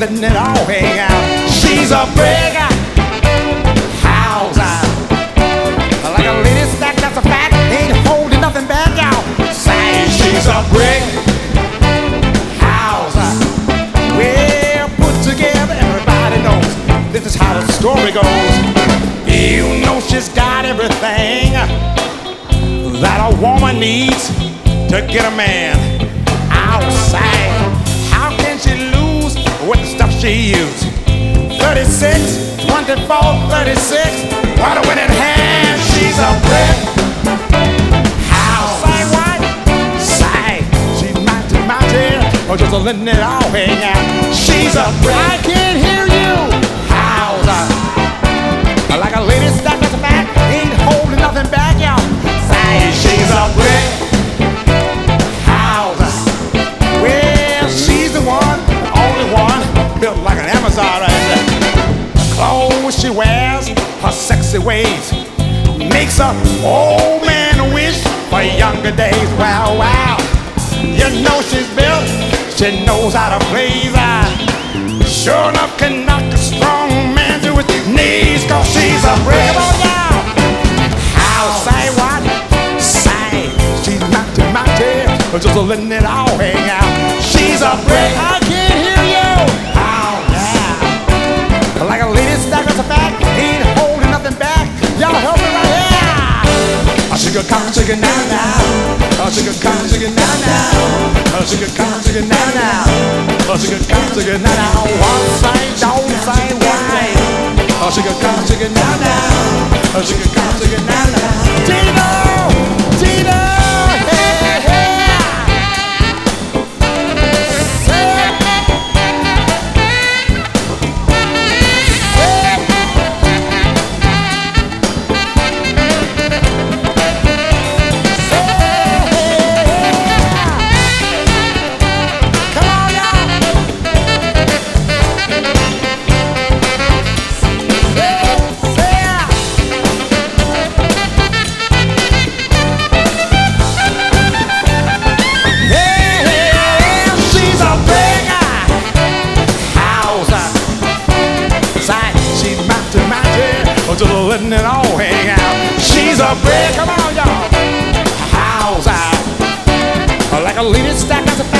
letting it all hang out. She's a brick. She's a brick. House. Put together, everybody knows. This is how the story goes. You know she's got everything that a woman needs to get a man outside. How can she lose with the stuff she used? 36, 24, 36. What a winning hand. She's a brick. Or just letting it all hang out. She's a. I can't hear you. House. Like a lady stuck as a back, ain't holding nothing back, y'all. Say she's a brick house. Well, she's the one, the only one, built like an Amazon there. The clothes she wears, her sexy ways, makes a old man wish for younger days. Wow, wow. You know she's built, she knows how to play that. sure enough can knock a strong man to his knees, cause she's a on, y'all. How say what? Say she's mighty, mighty, but just letting it all hang out. She's a brick. Sugar come, sugar now now. I sugar come, sugar now now. I sugar come, sugar now now. I sugar come, sugar now now. One say, don't say why. I sugar come, sugar now now. I sugar come, sugar now now. Or just letting it all hang out. She's a brick, come on, y'all. House, like a lady stack as a